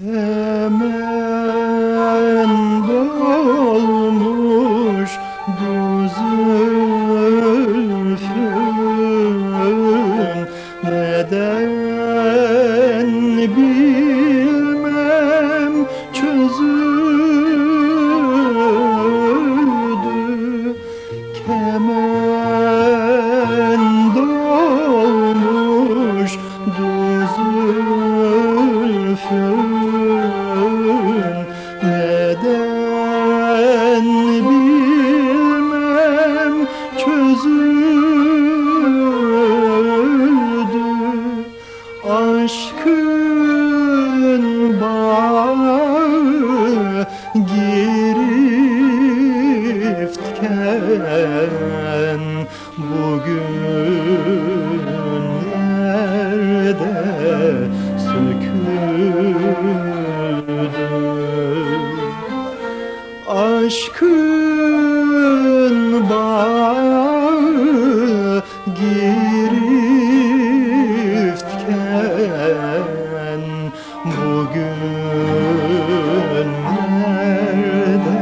Amen. Çözüldü. Aşkın bağı giriftken Bugün nerede söküldü Aşkın bağı giriftken Bugün nerede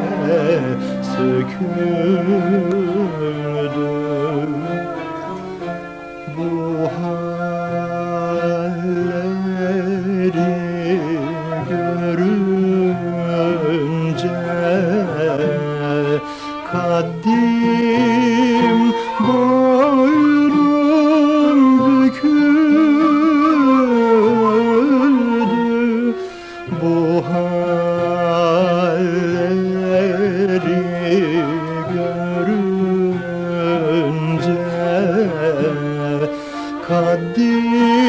söküldü. Bu halleri görünce Kaddim boynum büküldü Bu halleri görünce. Kaddim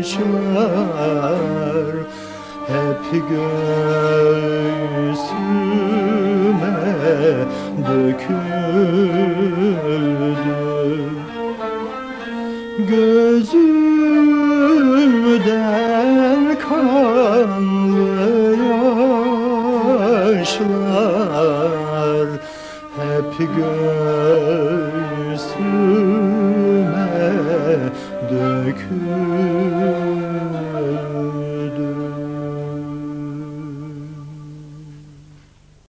yaşlar Hep göğsüme döküldü. Gözümden kanlı yaşlar Hep göğsüme